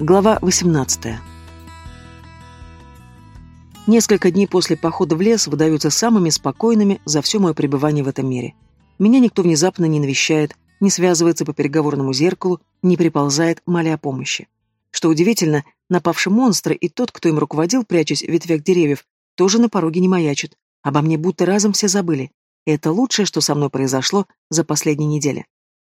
Глава 18. Несколько дней после похода в лес выдаются самыми спокойными за все мое пребывание в этом мире. Меня никто внезапно не навещает, не связывается по переговорному зеркалу, не приползает, моля о помощи. Что удивительно, напавший монстр и тот, кто им руководил, прячась в ветвях деревьев, тоже на пороге не маячат. Обо мне будто разом все забыли. Это лучшее, что со мной произошло за последние недели.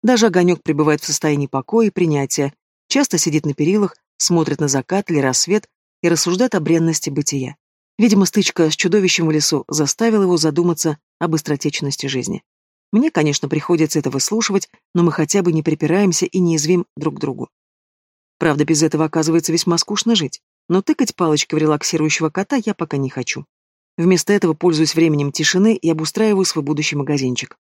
Даже огонек пребывает в состоянии покоя и принятия, часто сидит на перилах, смотрит на закат или рассвет и рассуждает о бренности бытия. Видимо, стычка с чудовищем в лесу заставила его задуматься о быстротечности жизни. Мне, конечно, приходится это выслушивать, но мы хотя бы не припираемся и не извим друг другу. Правда, без этого оказывается весьма скучно жить, но тыкать палочкой в релаксирующего кота я пока не хочу. Вместо этого пользуюсь временем тишины и обустраиваю свой будущий магазинчик.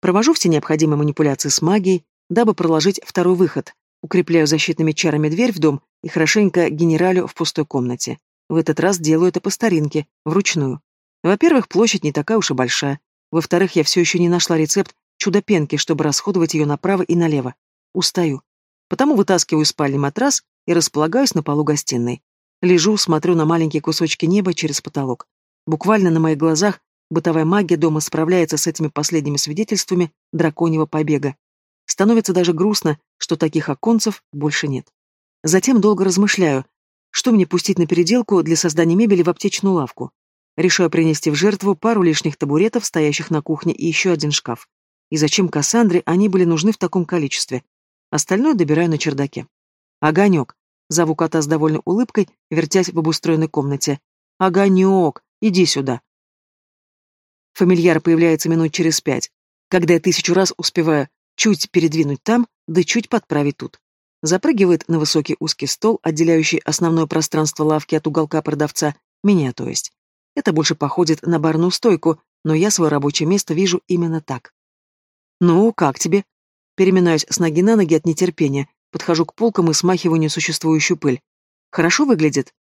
Провожу все необходимые манипуляции с магией, дабы проложить второй выход, Укрепляю защитными чарами дверь в дом и хорошенько генералю в пустой комнате. В этот раз делаю это по старинке, вручную. Во-первых, площадь не такая уж и большая. Во-вторых, я все еще не нашла рецепт чудо-пенки, чтобы расходовать ее направо и налево. Устаю. Потому вытаскиваю спальный матрас и располагаюсь на полу гостиной. Лежу, смотрю на маленькие кусочки неба через потолок. Буквально на моих глазах бытовая магия дома справляется с этими последними свидетельствами драконьего побега. Становится даже грустно, что таких оконцев больше нет. Затем долго размышляю, что мне пустить на переделку для создания мебели в аптечную лавку. Решаю принести в жертву пару лишних табуретов, стоящих на кухне, и еще один шкаф. И зачем Кассандре они были нужны в таком количестве? Остальное добираю на чердаке. «Огонек!» — зову кота с довольной улыбкой, вертясь в обустроенной комнате. «Огонек! Иди сюда!» Фамильяр появляется минут через пять, когда я тысячу раз успеваю Чуть передвинуть там, да чуть подправить тут. Запрыгивает на высокий узкий стол, отделяющий основное пространство лавки от уголка продавца, меня то есть. Это больше походит на барную стойку, но я свое рабочее место вижу именно так. «Ну, как тебе?» Переминаюсь с ноги на ноги от нетерпения, подхожу к полкам и смахиваю несуществующую пыль. «Хорошо выглядит?»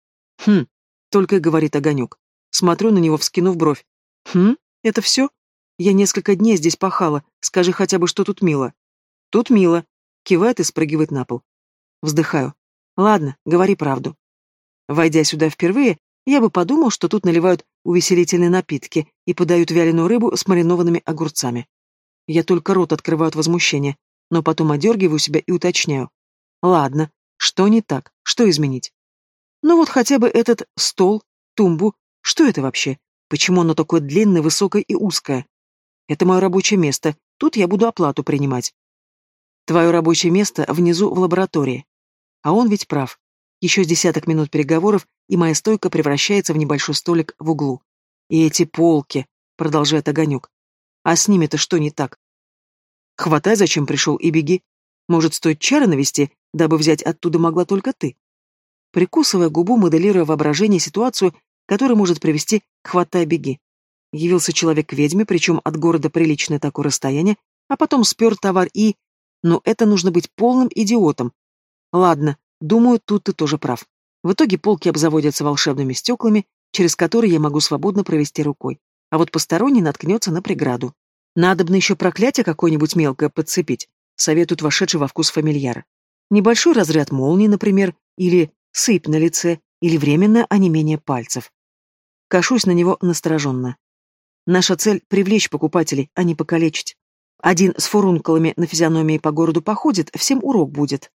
«Хм», — только и говорит Огонек. Смотрю на него, вскинув бровь. «Хм, это все?» Я несколько дней здесь пахала. Скажи хотя бы, что тут мило. Тут мило. Кивает и спрыгивает на пол. Вздыхаю. Ладно, говори правду. Войдя сюда впервые, я бы подумал, что тут наливают увеселительные напитки и подают вяленую рыбу с маринованными огурцами. Я только рот открываю от возмущения, но потом одергиваю себя и уточняю. Ладно, что не так, что изменить? Ну вот хотя бы этот стол, тумбу, что это вообще? Почему оно такое длинное, высокое и узкое? Это мое рабочее место, тут я буду оплату принимать. Твое рабочее место внизу в лаборатории. А он ведь прав. Еще с десяток минут переговоров, и моя стойка превращается в небольшой столик в углу. И эти полки, продолжает Огонек. А с ними-то что не так? Хватай, зачем пришел, и беги. Может, стоит чары навести, дабы взять оттуда могла только ты. Прикусывая губу, моделируя воображение ситуацию, которая может привести к «хватай-беги». Явился человек к ведьме, причем от города приличное такое расстояние, а потом спер товар и... Но это нужно быть полным идиотом. Ладно, думаю, тут ты тоже прав. В итоге полки обзаводятся волшебными стеклами, через которые я могу свободно провести рукой. А вот посторонний наткнется на преграду. Надобно еще проклятие какое-нибудь мелкое подцепить, советует вошедший во вкус фамильяра. Небольшой разряд молнии, например, или сыпь на лице, или временное онемение пальцев. Кашусь на него настороженно. Наша цель — привлечь покупателей, а не покалечить. Один с фурункулами на физиономии по городу походит, всем урок будет.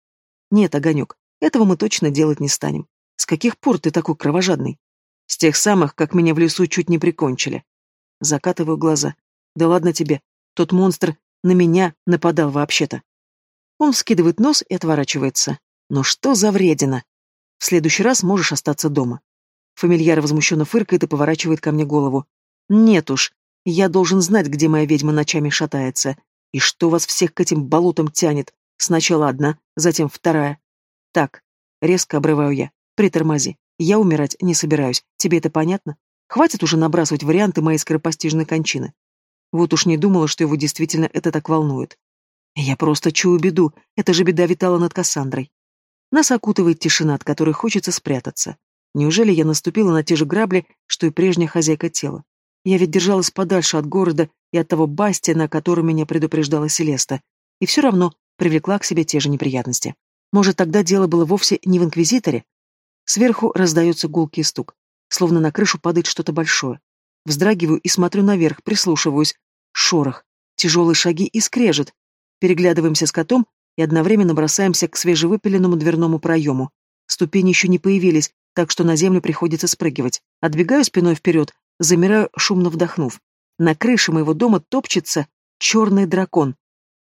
Нет, Огонек, этого мы точно делать не станем. С каких пор ты такой кровожадный? С тех самых, как меня в лесу чуть не прикончили. Закатываю глаза. Да ладно тебе, тот монстр на меня нападал вообще-то. Он вскидывает нос и отворачивается. Но что за вредина? В следующий раз можешь остаться дома. Фамильяр возмущенно фыркает и поворачивает ко мне голову. Нет уж, я должен знать, где моя ведьма ночами шатается. И что вас всех к этим болотам тянет? Сначала одна, затем вторая. Так, резко обрываю я. Притормози. Я умирать не собираюсь. Тебе это понятно? Хватит уже набрасывать варианты моей скоропостижной кончины. Вот уж не думала, что его действительно это так волнует. Я просто чую беду. Это же беда витала над Кассандрой. Нас окутывает тишина, от которой хочется спрятаться. Неужели я наступила на те же грабли, что и прежняя хозяйка тела? Я ведь держалась подальше от города и от того бастия, на который меня предупреждала Селеста, и все равно привлекла к себе те же неприятности. Может, тогда дело было вовсе не в инквизиторе? Сверху раздается гулкий стук, словно на крышу падает что-то большое. Вздрагиваю и смотрю наверх, прислушиваюсь. Шорох, тяжелые шаги и скрежет. Переглядываемся с котом и одновременно бросаемся к свежевыпиленному дверному проему. Ступени еще не появились, так что на землю приходится спрыгивать. Отбегаю спиной вперед, замираю, шумно вдохнув. На крыше моего дома топчется черный дракон.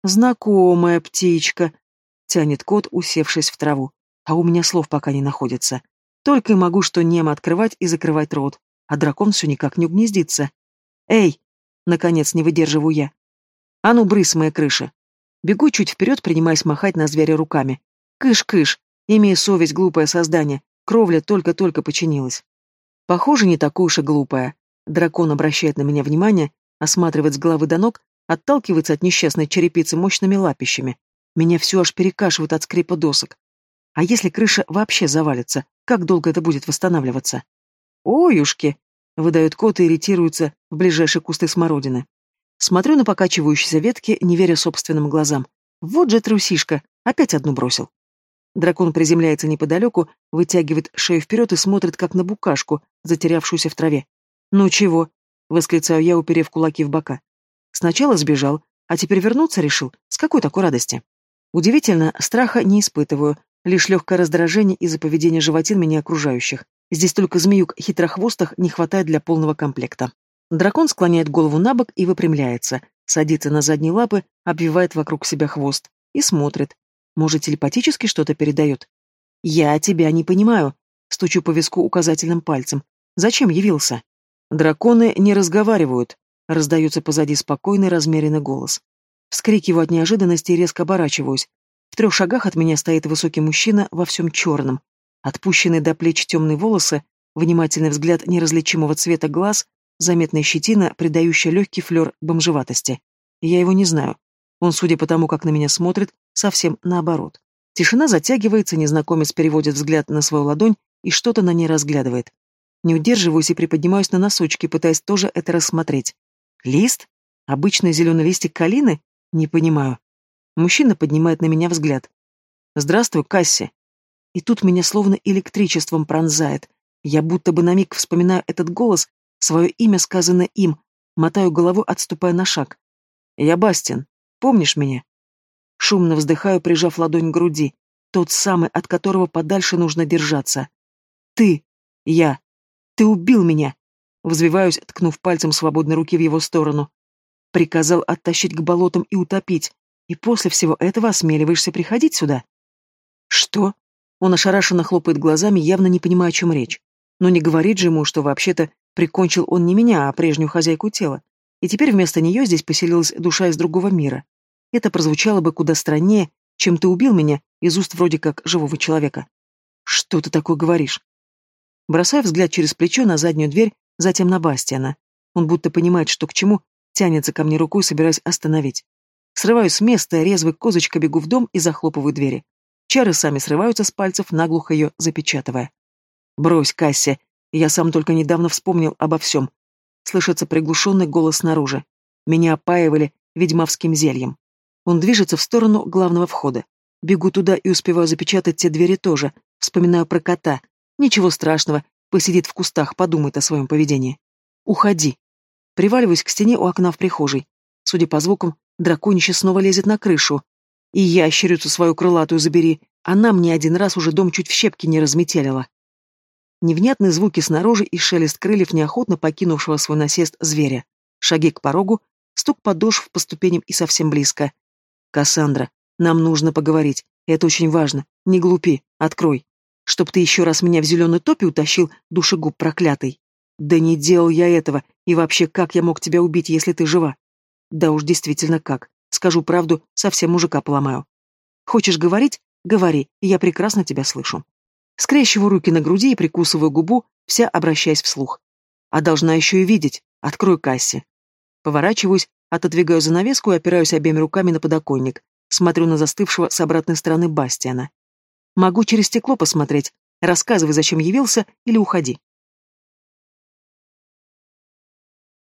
«Знакомая птичка», — тянет кот, усевшись в траву. А у меня слов пока не находится. Только и могу что немо открывать и закрывать рот. А дракон все никак не угнездится. «Эй!» — наконец не выдерживаю я. «А ну, брысь с моей крыши!» Бегу чуть вперед, принимаясь махать на зверя руками. «Кыш-кыш! Имея совесть, глупое создание, кровля только-только починилась». Похоже, не такая уж и глупая. Дракон обращает на меня внимание, осматривает с головы до ног, отталкивается от несчастной черепицы мощными лапищами. Меня все аж перекашивает от скрипа досок. А если крыша вообще завалится, как долго это будет восстанавливаться? «Ой-юшки!» — выдают кот и иритируется в ближайшие кусты смородины. Смотрю на покачивающиеся ветки, не веря собственным глазам. Вот же трусишка, опять одну бросил. Дракон приземляется неподалеку, вытягивает шею вперед и смотрит, как на букашку, затерявшуюся в траве. «Ну чего?» — восклицаю я, уперев кулаки в бока. Сначала сбежал, а теперь вернуться решил. С какой такой радости? Удивительно, страха не испытываю, лишь легкое раздражение из-за поведения животин меня окружающих. Здесь только змеюк хитрохвостых не хватает для полного комплекта. Дракон склоняет голову на бок и выпрямляется, садится на задние лапы, обвивает вокруг себя хвост и смотрит, может, телепатически что-то передает? Я тебя не понимаю. Стучу по виску указательным пальцем. Зачем явился? Драконы не разговаривают. Раздается позади спокойный, размеренный голос. Вскрикиваю от неожиданности и резко оборачиваюсь. В трех шагах от меня стоит высокий мужчина во всем черном. Отпущенные до плеч темные волосы, внимательный взгляд неразличимого цвета глаз, заметная щетина, придающая легкий флер бомжеватости. Я его не знаю. Он, судя по тому, как на меня смотрит, совсем наоборот. Тишина затягивается, незнакомец переводит взгляд на свою ладонь и что-то на ней разглядывает. Не удерживаюсь и приподнимаюсь на носочки, пытаясь тоже это рассмотреть. Лист? Обычный зеленый листик калины? Не понимаю. Мужчина поднимает на меня взгляд. «Здравствуй, Касси». И тут меня словно электричеством пронзает. Я будто бы на миг вспоминаю этот голос, свое имя, сказанное им, мотаю головой, отступая на шаг. «Я Бастин. Помнишь меня?» Шумно вздыхаю, прижав ладонь к груди. Тот самый, от которого подальше нужно держаться. Ты. Я. Ты убил меня. Взвиваюсь, ткнув пальцем свободной руки в его сторону. Приказал оттащить к болотам и утопить. И после всего этого осмеливаешься приходить сюда? Что? Он ошарашенно хлопает глазами, явно не понимая, о чем речь. Но не говорит же ему, что вообще-то прикончил он не меня, а прежнюю хозяйку тела. И теперь вместо нее здесь поселилась душа из другого мира. Это прозвучало бы куда страннее, чем ты убил меня из уст вроде как живого человека. Что ты такое говоришь? Бросая взгляд через плечо на заднюю дверь, затем на Бастиана. Он будто понимает, что к чему, тянется ко мне рукой, собираясь остановить. Срываюсь с места, резвый козочка бегу в дом и захлопываю двери. Чары сами срываются с пальцев, наглухо ее запечатывая. «Брось, Касси, я сам только недавно вспомнил обо всем». Слышится приглушенный голос снаружи. Меня опаивали ведьмовским зельем. Он движется в сторону главного входа. Бегу туда и успеваю запечатать те двери тоже. Вспоминаю про кота. Ничего страшного, посидит в кустах, подумает о своем поведении. Уходи. Приваливаюсь к стене у окна в прихожей. Судя по звукам, драконище снова лезет на крышу. И ящерицу свою крылатую забери. Она мне один раз уже дом чуть в щепки не разметелила. Невнятные звуки снаружи и шелест крыльев неохотно покинувшего свой насест зверя. Шаги к порогу, стук подошв по ступеням и совсем близко. «Кассандра, нам нужно поговорить. Это очень важно. Не глупи. Открой. Чтоб ты еще раз меня в зеленой топе утащил, душегуб проклятый. Да не делал я этого. И вообще, как я мог тебя убить, если ты жива? Да уж действительно как. Скажу правду, совсем мужика поломаю. Хочешь говорить? Говори, я прекрасно тебя слышу. Скрещиваю руки на груди и прикусываю губу, вся обращаясь вслух. А должна еще и видеть. Открой кассе. Поворачиваюсь, Отодвигаю занавеску и опираюсь обеими руками на подоконник. Смотрю на застывшего с обратной стороны Бастиана. Могу через стекло посмотреть. Рассказывай, зачем явился, или уходи.